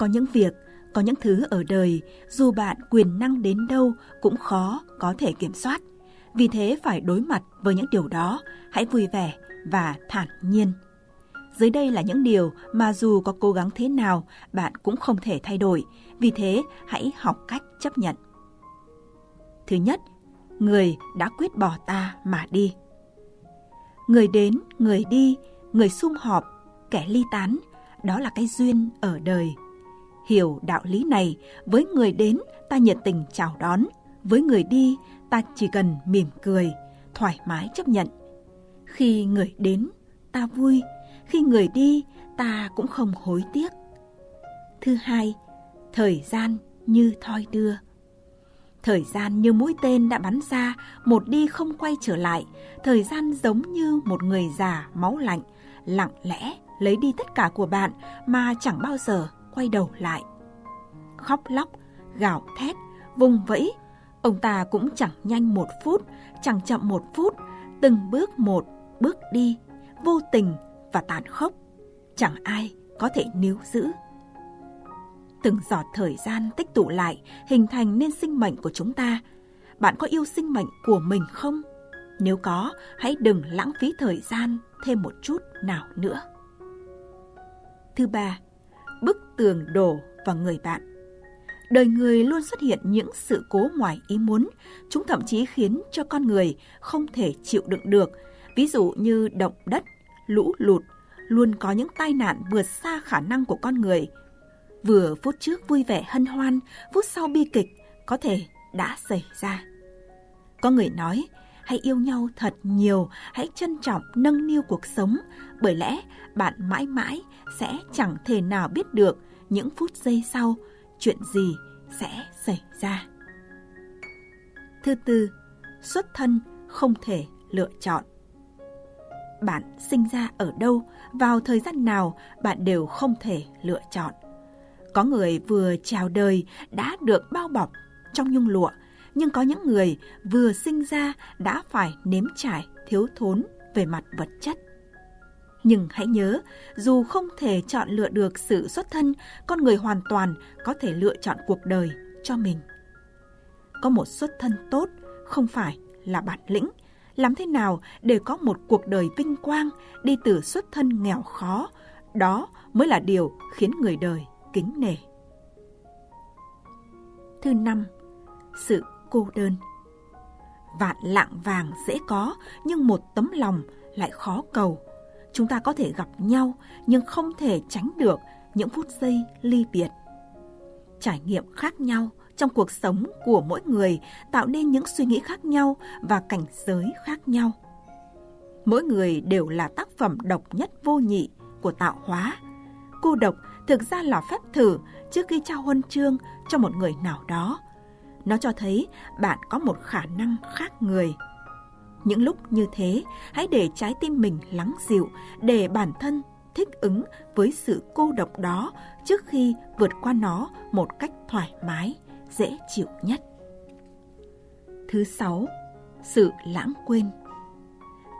Có những việc, có những thứ ở đời, dù bạn quyền năng đến đâu cũng khó có thể kiểm soát. Vì thế phải đối mặt với những điều đó, hãy vui vẻ và thản nhiên. Dưới đây là những điều mà dù có cố gắng thế nào, bạn cũng không thể thay đổi. Vì thế, hãy học cách chấp nhận. Thứ nhất, người đã quyết bỏ ta mà đi. Người đến, người đi, người sum họp, kẻ ly tán, đó là cái duyên ở đời. Hiểu đạo lý này, với người đến ta nhiệt tình chào đón, với người đi ta chỉ cần mỉm cười, thoải mái chấp nhận. Khi người đến, ta vui, khi người đi, ta cũng không hối tiếc. Thứ hai, thời gian như thoi đưa. Thời gian như mũi tên đã bắn ra, một đi không quay trở lại. Thời gian giống như một người già máu lạnh, lặng lẽ lấy đi tất cả của bạn mà chẳng bao giờ quay đầu lại. Khóc lóc, gào thét, vùng vẫy, ông ta cũng chẳng nhanh một phút, chẳng chậm một phút, từng bước một, bước đi, vô tình và tàn khốc. Chẳng ai có thể níu giữ từng giọt thời gian tích tụ lại hình thành nên sinh mệnh của chúng ta. Bạn có yêu sinh mệnh của mình không? Nếu có, hãy đừng lãng phí thời gian thêm một chút nào nữa. Thứ ba, bức tường đổ vào người bạn. Đời người luôn xuất hiện những sự cố ngoài ý muốn, chúng thậm chí khiến cho con người không thể chịu đựng được, ví dụ như động đất, lũ lụt, luôn có những tai nạn vượt xa khả năng của con người – Vừa phút trước vui vẻ hân hoan, phút sau bi kịch có thể đã xảy ra. Có người nói, hãy yêu nhau thật nhiều, hãy trân trọng nâng niu cuộc sống, bởi lẽ bạn mãi mãi sẽ chẳng thể nào biết được những phút giây sau chuyện gì sẽ xảy ra. Thứ tư, xuất thân không thể lựa chọn. Bạn sinh ra ở đâu, vào thời gian nào bạn đều không thể lựa chọn có người vừa chào đời đã được bao bọc trong nhung lụa, nhưng có những người vừa sinh ra đã phải nếm trải thiếu thốn về mặt vật chất. Nhưng hãy nhớ, dù không thể chọn lựa được sự xuất thân, con người hoàn toàn có thể lựa chọn cuộc đời cho mình. Có một xuất thân tốt không phải là bản lĩnh, làm thế nào để có một cuộc đời vinh quang đi từ xuất thân nghèo khó, đó mới là điều khiến người đời kính nể. Thứ năm, sự cô đơn. Vạn lạng vàng dễ có, nhưng một tấm lòng lại khó cầu. Chúng ta có thể gặp nhau, nhưng không thể tránh được những phút giây ly biệt. Trải nghiệm khác nhau trong cuộc sống của mỗi người tạo nên những suy nghĩ khác nhau và cảnh giới khác nhau. Mỗi người đều là tác phẩm độc nhất vô nhị của tạo hóa. Cô độc thực ra là phép thử trước khi trao huân chương cho một người nào đó. Nó cho thấy bạn có một khả năng khác người. Những lúc như thế, hãy để trái tim mình lắng dịu, để bản thân thích ứng với sự cô độc đó trước khi vượt qua nó một cách thoải mái, dễ chịu nhất. Thứ sáu, sự lãng quên.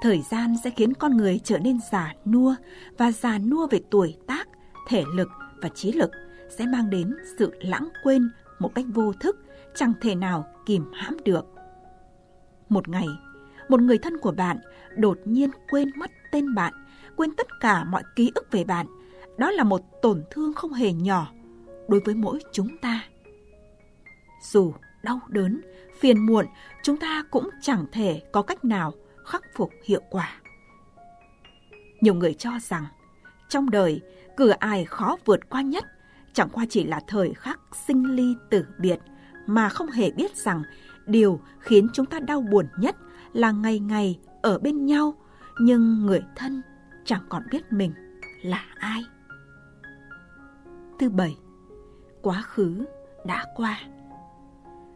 Thời gian sẽ khiến con người trở nên già nua và già nua về tuổi tác, thể lực và trí lực sẽ mang đến sự lãng quên một cách vô thức, chẳng thể nào kìm hãm được. Một ngày, một người thân của bạn đột nhiên quên mất tên bạn, quên tất cả mọi ký ức về bạn. Đó là một tổn thương không hề nhỏ đối với mỗi chúng ta. Dù đau đớn, phiền muộn, chúng ta cũng chẳng thể có cách nào khắc phục hiệu quả. Nhiều người cho rằng trong đời cửa ai khó vượt qua nhất chẳng qua chỉ là thời khắc sinh ly tử biệt mà không hề biết rằng điều khiến chúng ta đau buồn nhất là ngày ngày ở bên nhau nhưng người thân chẳng còn biết mình là ai. Thứ bảy, quá khứ đã qua.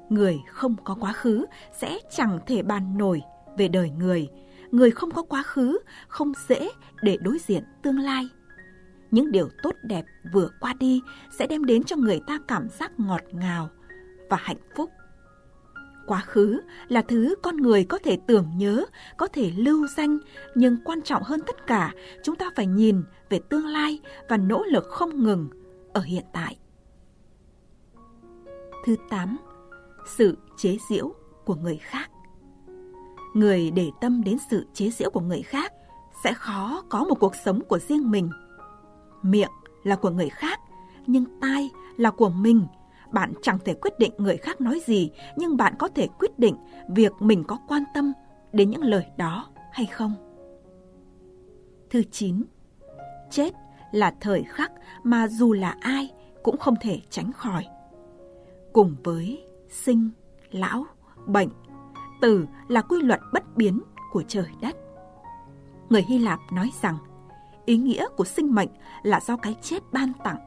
Người không có quá khứ sẽ chẳng thể bàn nổi về đời người. Người không có quá khứ không dễ để đối diện tương lai những điều tốt đẹp vừa qua đi sẽ đem đến cho người ta cảm giác ngọt ngào và hạnh phúc. Quá khứ là thứ con người có thể tưởng nhớ, có thể lưu danh, nhưng quan trọng hơn tất cả, chúng ta phải nhìn về tương lai và nỗ lực không ngừng ở hiện tại. Thứ 8. Sự chế giễu của người khác. Người để tâm đến sự chế giễu của người khác sẽ khó có một cuộc sống của riêng mình. Miệng là của người khác, nhưng tai là của mình. Bạn chẳng thể quyết định người khác nói gì, nhưng bạn có thể quyết định việc mình có quan tâm đến những lời đó hay không. Thứ 9. Chết là thời khắc mà dù là ai cũng không thể tránh khỏi. Cùng với sinh, lão, bệnh, tử là quy luật bất biến của trời đất. Người Hy Lạp nói rằng ý nghĩa của sinh mệnh là do cái chết ban tặng.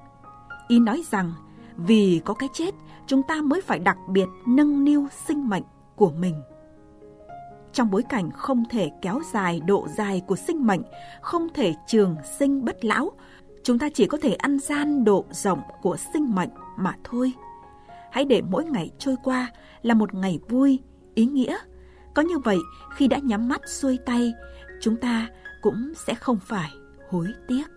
Ý nói rằng vì có cái chết chúng ta mới phải đặc biệt nâng niu sinh mệnh của mình. Trong bối cảnh không thể kéo dài độ dài của sinh mệnh, không thể trường sinh bất lão, chúng ta chỉ có thể ăn gian độ rộng của sinh mệnh mà thôi. Hãy để mỗi ngày trôi qua là một ngày vui, ý nghĩa. Có như vậy, khi đã nhắm mắt xuôi tay, chúng ta cũng sẽ không phải hối tiếc.